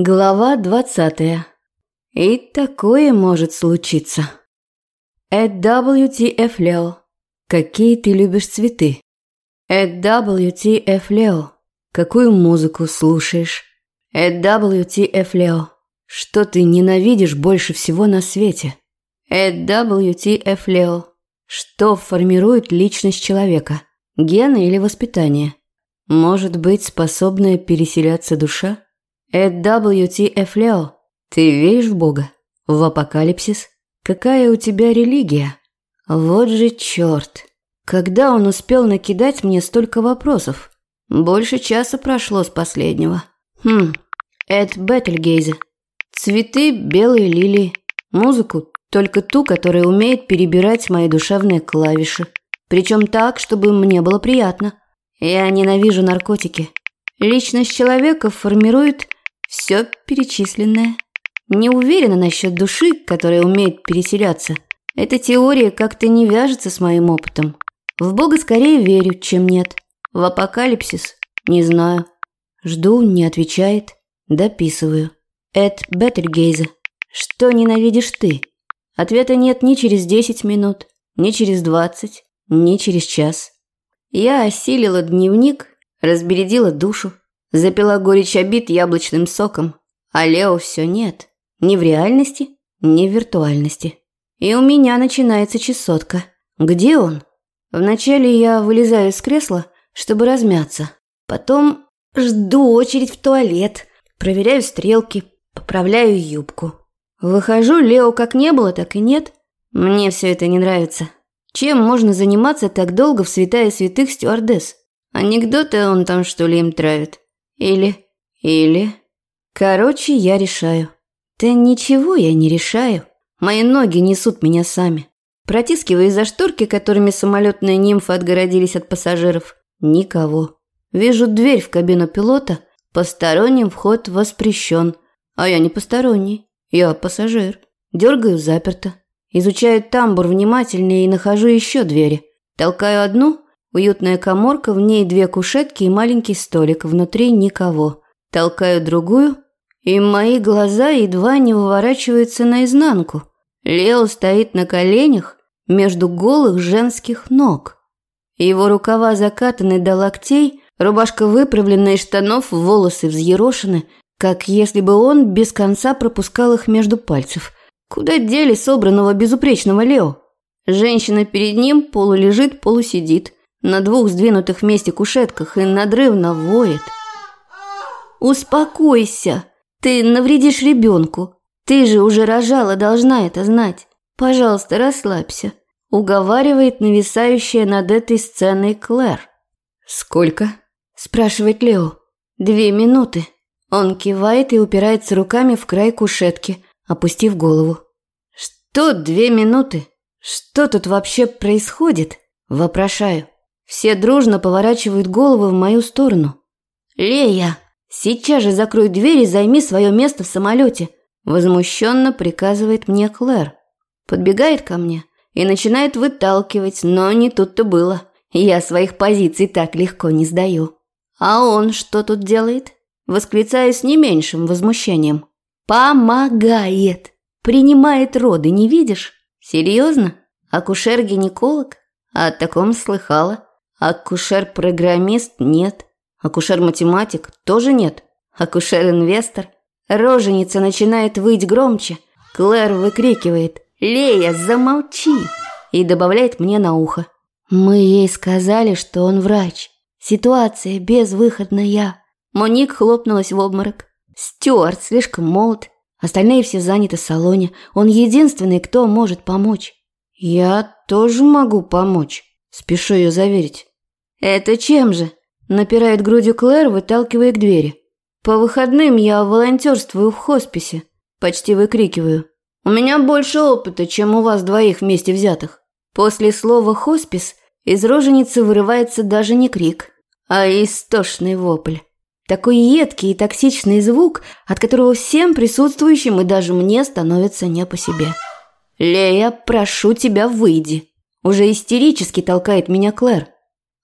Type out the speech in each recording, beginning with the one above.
Глава двадцатая. И такое может случиться. At WTF Leo. Какие ты любишь цветы? At WTF Leo. Какую музыку слушаешь? At WTF Leo. Что ты ненавидишь больше всего на свете? At WTF Leo. Что формирует личность человека? Гены или воспитание? Может быть, способная переселяться душа? At WTF Leo. Ты веришь в Бога? В апокалипсис? Какая у тебя религия? Вот же черт. Когда он успел накидать мне столько вопросов? Больше часа прошло с последнего. Хм, Эд Бетельгейзе. Цветы, белые лилии. Музыку, только ту, которая умеет перебирать мои душевные клавиши. Причем так, чтобы мне было приятно. Я ненавижу наркотики. Личность человека формирует все перечисленное. Не уверена насчет души, которая умеет переселяться. Эта теория как-то не вяжется с моим опытом. В Бога скорее верю, чем нет. В апокалипсис не знаю. Жду, не отвечает. Дописываю. Эд Беттельгейзе. Что ненавидишь ты? Ответа нет ни через 10 минут, ни через 20, ни через час. Я осилила дневник, разбередила душу, Запила горечь обид яблочным соком, а Лео все нет. Ни в реальности, ни в виртуальности. И у меня начинается чесотка. Где он? Вначале я вылезаю из кресла, чтобы размяться. Потом жду очередь в туалет, проверяю стрелки, поправляю юбку. Выхожу, Лео как не было, так и нет. Мне все это не нравится. Чем можно заниматься так долго в святая святых стюардесс? Анекдоты он там что ли им травит? Или... или... Короче, я решаю. Да ничего я не решаю. Мои ноги несут меня сами. Протискиваясь за шторки, которыми самолетные нимфы отгородились от пассажиров, никого. Вижу дверь в кабину пилота, посторонним вход воспрещен. А я не посторонний, я пассажир. Дергаю заперто. Изучаю тамбур внимательнее и нахожу еще двери. Толкаю одну, Уютная коморка, в ней две кушетки и маленький столик, внутри никого. Толкаю другую, и мои глаза едва не выворачиваются наизнанку. Лео стоит на коленях между голых женских ног. Его рукава закатаны до локтей, рубашка выправлена из штанов, волосы взъерошены, как если бы он без конца пропускал их между пальцев. Куда дели собранного безупречного Лео? Женщина перед ним полулежит, полусидит на двух сдвинутых вместе кушетках и надрывно воет. «Успокойся! Ты навредишь ребенку. Ты же уже рожала, должна это знать. Пожалуйста, расслабься», – уговаривает нависающая над этой сценой Клэр. «Сколько?» – спрашивает Лео. «Две минуты». Он кивает и упирается руками в край кушетки, опустив голову. «Что две минуты? Что тут вообще происходит?» – вопрошаю. Все дружно поворачивают головы в мою сторону. «Лея, сейчас же закрой дверь и займи свое место в самолете», возмущенно приказывает мне Клэр. Подбегает ко мне и начинает выталкивать, но не тут-то было. Я своих позиций так легко не сдаю. А он что тут делает? Восклицаю с не меньшим возмущением. Помогает. Принимает роды, не видишь? Серьезно? Акушер-гинеколог? О таком слыхала. Акушер-программист – нет. Акушер-математик – тоже нет. Акушер-инвестор. Роженица начинает выть громче. Клэр выкрикивает «Лея, замолчи!» и добавляет мне на ухо. Мы ей сказали, что он врач. Ситуация безвыходная. Моник хлопнулась в обморок. Стюарт слишком молод. Остальные все заняты в салоне. Он единственный, кто может помочь. Я тоже могу помочь. Спешу ее заверить. «Это чем же?» – напирает грудью Клэр, выталкивая к двери. «По выходным я волонтерствую в хосписе», – почти выкрикиваю. «У меня больше опыта, чем у вас двоих вместе взятых». После слова «хоспис» из роженицы вырывается даже не крик, а истошный вопль. Такой едкий и токсичный звук, от которого всем присутствующим и даже мне становится не по себе. «Лея, прошу тебя, выйди!» Уже истерически толкает меня Клэр.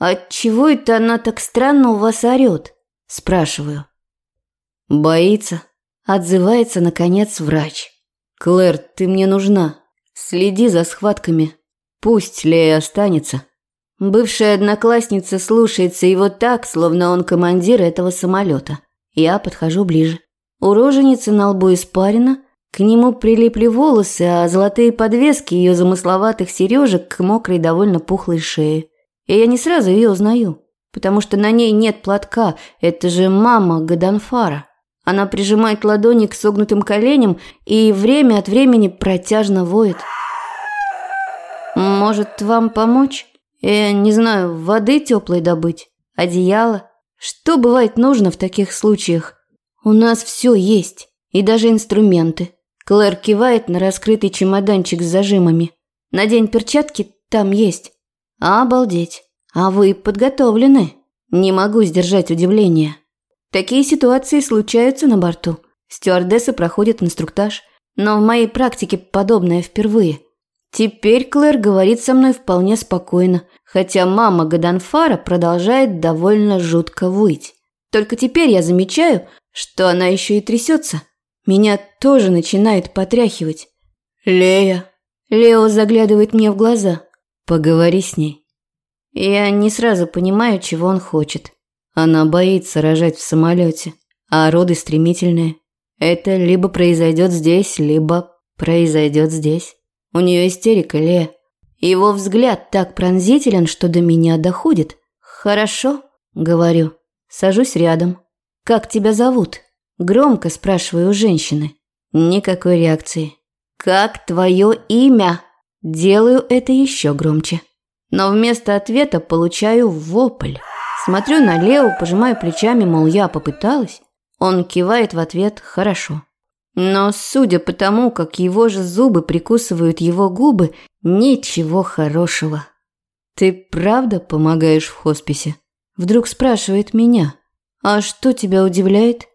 «Отчего это она так странно у вас орёт?» – спрашиваю. «Боится», Отзывается, наконец, врач. «Клэр, ты мне нужна. Следи за схватками. Пусть Лея останется». Бывшая одноклассница слушается его так, словно он командир этого самолета. Я подхожу ближе. У на лбу испарина, к нему прилипли волосы, а золотые подвески ее замысловатых сережек к мокрой довольно пухлой шее. И я не сразу ее узнаю, потому что на ней нет платка, это же мама Гаданфара. Она прижимает ладони к согнутым коленям и время от времени протяжно воет. «Может, вам помочь?» Я не знаю, воды теплой добыть, одеяло. Что бывает нужно в таких случаях? У нас все есть, и даже инструменты. Клэр кивает на раскрытый чемоданчик с зажимами. Надень перчатки, там есть. Обалдеть. А вы подготовлены? Не могу сдержать удивление. Такие ситуации случаются на борту. Стюардессы проходят инструктаж, но в моей практике подобное впервые – Теперь Клэр говорит со мной вполне спокойно, хотя мама Гаданфара продолжает довольно жутко выть. Только теперь я замечаю, что она еще и трясется. Меня тоже начинает потряхивать. «Лея!» Лео заглядывает мне в глаза. «Поговори с ней». Я не сразу понимаю, чего он хочет. Она боится рожать в самолете, а роды стремительные. Это либо произойдет здесь, либо произойдет здесь. У нее истерика, Ле. Его взгляд так пронзителен, что до меня доходит. «Хорошо», — говорю. Сажусь рядом. «Как тебя зовут?» Громко спрашиваю у женщины. Никакой реакции. «Как твое имя?» Делаю это еще громче. Но вместо ответа получаю вопль. Смотрю на Лео, пожимаю плечами, мол, я попыталась. Он кивает в ответ «хорошо». Но, судя по тому, как его же зубы прикусывают его губы, ничего хорошего. «Ты правда помогаешь в хосписе?» Вдруг спрашивает меня. «А что тебя удивляет?»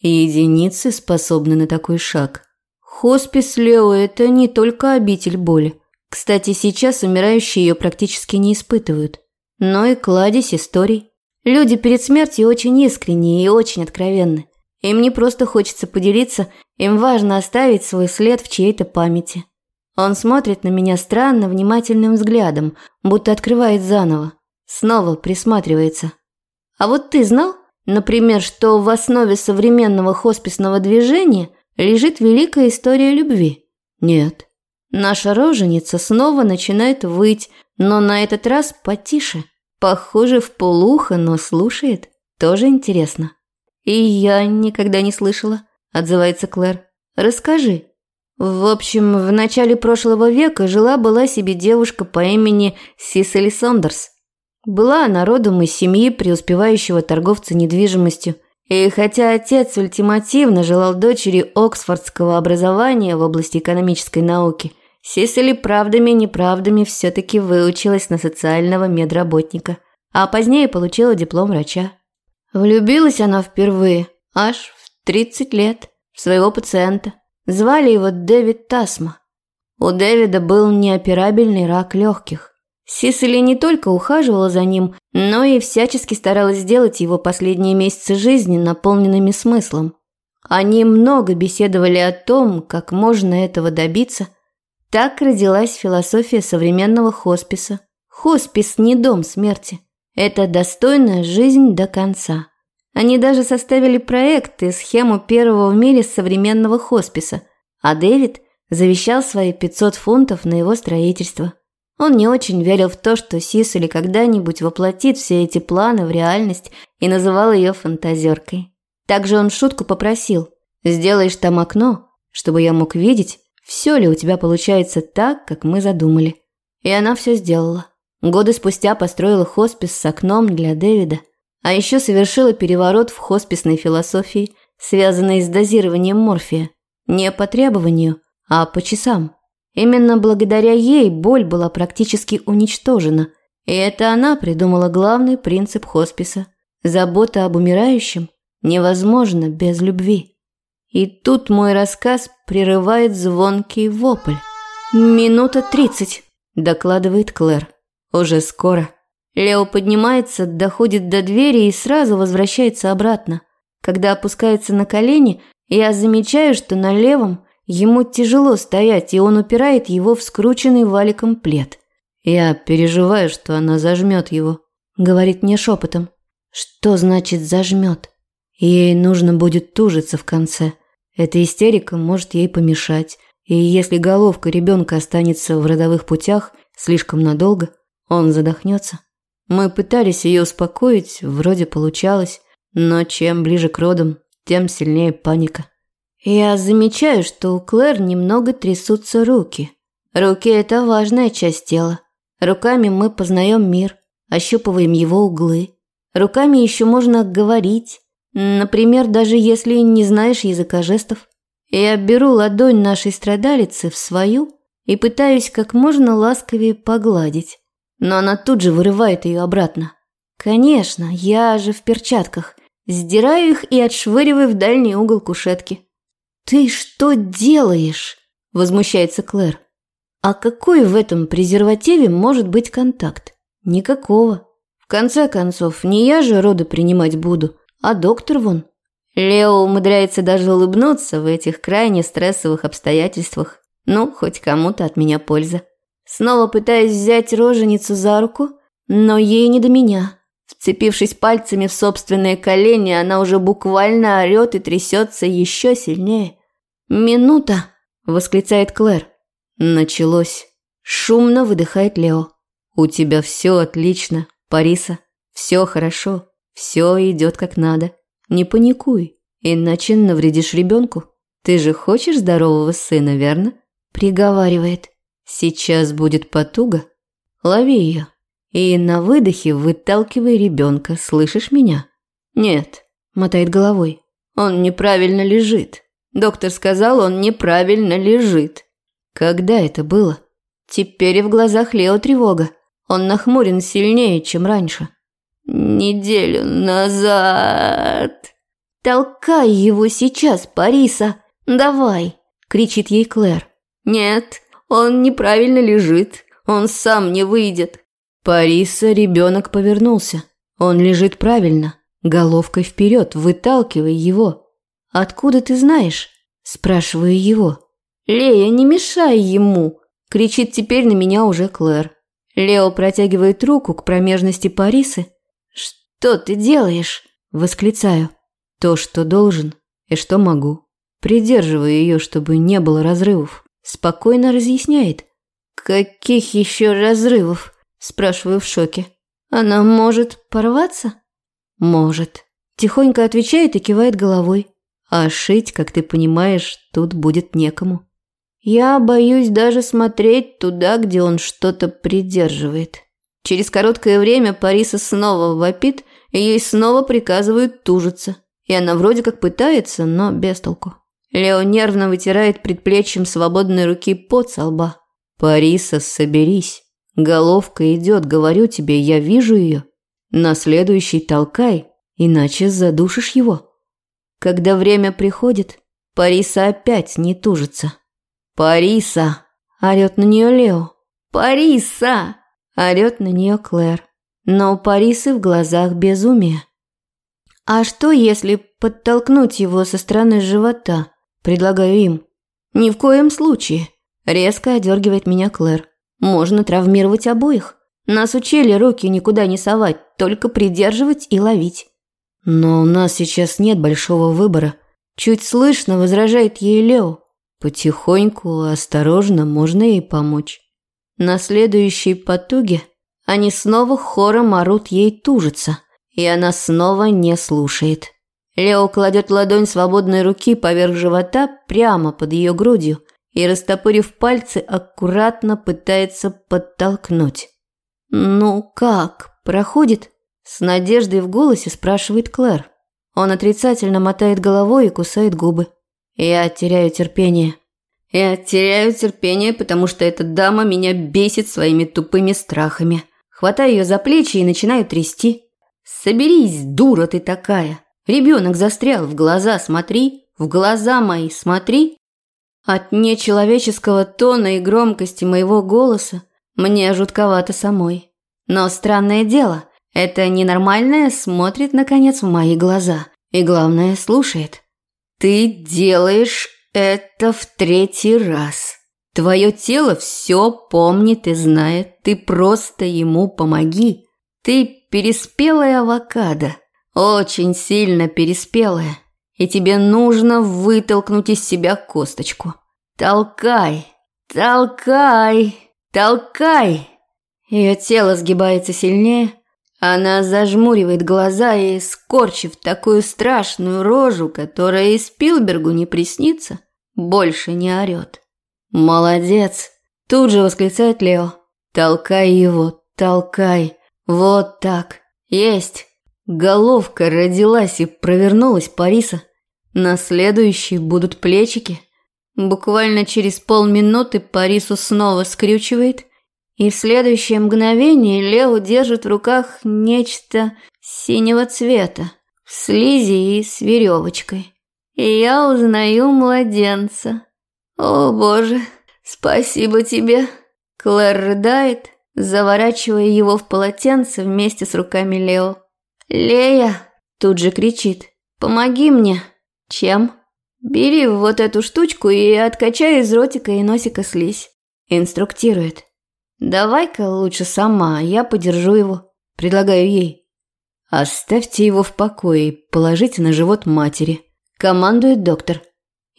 Единицы способны на такой шаг. Хоспис Лео – это не только обитель боли. Кстати, сейчас умирающие ее практически не испытывают. Но и кладезь историй. Люди перед смертью очень искренние и очень откровенны. Им не просто хочется поделиться, им важно оставить свой след в чьей-то памяти. Он смотрит на меня странно внимательным взглядом, будто открывает заново. Снова присматривается. А вот ты знал, например, что в основе современного хосписного движения лежит великая история любви? Нет. Наша роженица снова начинает выть, но на этот раз потише. Похоже, в полухо, но слушает. Тоже интересно. «И я никогда не слышала», – отзывается Клэр. «Расскажи». В общем, в начале прошлого века жила-была себе девушка по имени Сисели Сондерс. Была она родом из семьи преуспевающего торговца недвижимостью. И хотя отец ультимативно желал дочери Оксфордского образования в области экономической науки, Сисели правдами-неправдами все-таки выучилась на социального медработника, а позднее получила диплом врача. Влюбилась она впервые, аж в 30 лет, в своего пациента. Звали его Дэвид Тасма. У Дэвида был неоперабельный рак легких. Сисели не только ухаживала за ним, но и всячески старалась сделать его последние месяцы жизни наполненными смыслом. Они много беседовали о том, как можно этого добиться. Так родилась философия современного хосписа. Хоспис не дом смерти. Это достойная жизнь до конца. Они даже составили проект и схему первого в мире современного хосписа, а Дэвид завещал свои 500 фунтов на его строительство. Он не очень верил в то, что Сисули когда-нибудь воплотит все эти планы в реальность и называл ее фантазеркой. Также он шутку попросил «Сделаешь там окно, чтобы я мог видеть, все ли у тебя получается так, как мы задумали». И она все сделала. Годы спустя построила хоспис с окном для Дэвида. А еще совершила переворот в хосписной философии, связанной с дозированием морфия. Не по требованию, а по часам. Именно благодаря ей боль была практически уничтожена. И это она придумала главный принцип хосписа. Забота об умирающем невозможно без любви. И тут мой рассказ прерывает звонкий вопль. «Минута тридцать», – докладывает Клэр. Уже скоро. Лео поднимается, доходит до двери и сразу возвращается обратно. Когда опускается на колени, Я замечаю, что на левом ему тяжело стоять, и он упирает его в скрученный валиком плед. Я переживаю, что она зажмет его, говорит мне шепотом. Что значит зажмет? Ей нужно будет тужиться в конце. Эта истерика может ей помешать. И если головка ребенка останется в родовых путях слишком надолго, он задохнется. Мы пытались ее успокоить, вроде получалось, но чем ближе к родам, тем сильнее паника. Я замечаю, что у Клэр немного трясутся руки. Руки – это важная часть тела. Руками мы познаем мир, ощупываем его углы. Руками еще можно говорить, например, даже если не знаешь языка жестов. Я беру ладонь нашей страдалицы в свою и пытаюсь как можно ласковее погладить, но она тут же вырывает ее обратно. Конечно, я же в перчатках, сдираю их и отшвыриваю в дальний угол кушетки. «Ты что делаешь?» – возмущается Клэр. А какой в этом презервативе может быть контакт? Никакого. В конце концов, не я же роды принимать буду, а доктор вон. Лео умудряется даже улыбнуться в этих крайне стрессовых обстоятельствах. Ну, хоть кому-то от меня польза. Снова пытаюсь взять роженицу за руку, но ей не до меня. Вцепившись пальцами в собственные колени, она уже буквально орёт и трясется еще сильнее. «Минута!» – восклицает Клэр. Началось. Шумно выдыхает Лео. У тебя все отлично, Париса. Все хорошо. Все идет как надо. Не паникуй, иначе навредишь ребенку. Ты же хочешь здорового сына, верно? Приговаривает. Сейчас будет потуга. Лови ее. И на выдохе выталкивай ребенка, слышишь меня? Нет, мотает головой. Он неправильно лежит. Доктор сказал, он неправильно лежит. Когда это было? Теперь и в глазах Лео тревога. Он нахмурен сильнее, чем раньше. Неделю назад. Толкай его сейчас, Париса. Давай, кричит ей Клэр. Нет, он неправильно лежит. Он сам не выйдет. Париса, ребенок повернулся. Он лежит правильно, головкой вперед, выталкивай его. Откуда ты знаешь? Спрашиваю его. «Лея, не мешай ему!» – кричит теперь на меня уже Клэр. Лео протягивает руку к промежности Парисы. «Что ты делаешь?» – восклицаю. «То, что должен и что могу. Придерживаю ее, чтобы не было разрывов». Спокойно разъясняет. «Каких еще разрывов?» – спрашиваю в шоке. «Она может порваться?» «Может». Тихонько отвечает и кивает головой. А шить, как ты понимаешь, тут будет некому. Я боюсь даже смотреть туда, где он что-то придерживает. Через короткое время Париса снова вопит, ей снова приказывают тужиться. И она вроде как пытается, но без толку. Лео нервно вытирает предплечьем свободной руки под со лба. «Париса, соберись. Головка идет, говорю тебе, я вижу ее. На следующий толкай, иначе задушишь его». Когда время приходит, Париса опять не тужится. «Париса!» – орёт на нее Лео. «Париса!» – орёт на нее Клэр. Но у Парисы в глазах безумие. «А что, если подтолкнуть его со стороны живота?» – предлагаю им. «Ни в коем случае!» – резко одергивает меня Клэр. «Можно травмировать обоих. Нас учили руки никуда не совать, только придерживать и ловить». «Но у нас сейчас нет большого выбора», – чуть слышно возражает ей Лео. Потихоньку, осторожно можно ей помочь. На следующей потуге они снова хором орут ей тужиться, и она снова не слушает. Лео кладет ладонь свободной руки поверх живота прямо под ее грудью и, растопырив пальцы, аккуратно пытается подтолкнуть. «Ну как, проходит?» С надеждой в голосе спрашивает Клэр. Он отрицательно мотает головой и кусает губы. Я теряю терпение. Я теряю терпение, потому что эта дама меня бесит своими тупыми страхами. Хватаю ее за плечи и начинаю трясти. «Соберись, дура ты такая! Ребенок застрял, в глаза смотри, в глаза мои смотри!» От нечеловеческого тона и громкости моего голоса мне жутковато самой. Но странное дело, это ненормальное смотрит, наконец, в мои глаза и, главное, слушает. Ты делаешь это в третий раз. Твое тело все помнит и знает. Ты просто ему помоги. Ты переспелая авокадо. Очень сильно переспелая. И тебе нужно вытолкнуть из себя косточку. Толкай, толкай, толкай. Ее тело сгибается сильнее. Она зажмуривает глаза и, скорчив такую страшную рожу, которая и Спилбергу не приснится, больше не орет. «Молодец!» – тут же восклицает Лео. «Толкай его, толкай! Вот так! Есть!» Головка родилась и провернулась Париса. На следующей будут плечики. Буквально через полминуты Парису снова скрючивает – и в следующее мгновение Лео держит в руках нечто синего цвета, в слизи и с веревочкой. И я узнаю младенца. О, боже, спасибо тебе. Клэр рыдает, заворачивая его в полотенце вместе с руками Лео. «Лея!» – тут же кричит. «Помоги мне!» «Чем?» «Бери вот эту штучку и откачай из ротика и носика слизь», – инструктирует. «Давай-ка лучше сама, я подержу его», – предлагаю ей. «Оставьте его в покое и положите на живот матери», – командует доктор.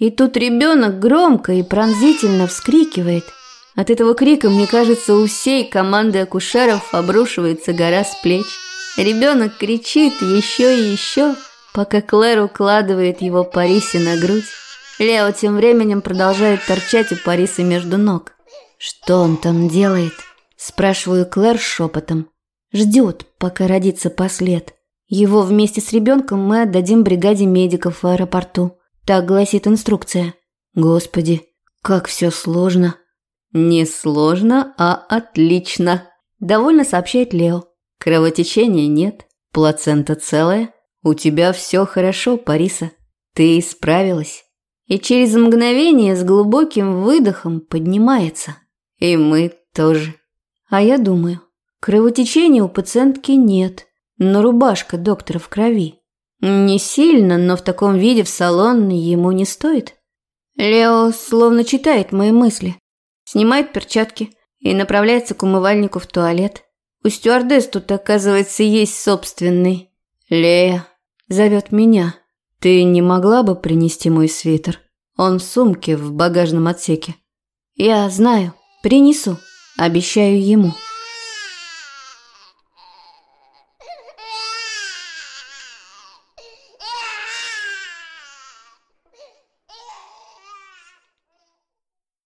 И тут ребенок громко и пронзительно вскрикивает. От этого крика, мне кажется, у всей команды акушеров обрушивается гора с плеч. Ребенок кричит еще и еще, пока Клэр укладывает его Парисе на грудь. Лео тем временем продолжает торчать у Парисы между ног. «Что он там делает?» – спрашиваю Клэр шепотом. «Ждет, пока родится послед. Его вместе с ребенком мы отдадим бригаде медиков в аэропорту. Так гласит инструкция. Господи, как все сложно». «Не сложно, а отлично», – довольно сообщает Лео. «Кровотечения нет, плацента целая. У тебя все хорошо, Париса. Ты справилась». И через мгновение с глубоким выдохом поднимается. И мы тоже. А я думаю, кровотечения у пациентки нет, но рубашка доктора в крови. Не сильно, но в таком виде в салон ему не стоит. Лео словно читает мои мысли. Снимает перчатки и направляется к умывальнику в туалет. У стюардесс тут, оказывается, есть собственный. Лея зовет меня. Ты не могла бы принести мой свитер? Он в сумке в багажном отсеке. Я знаю. Принесу, обещаю ему.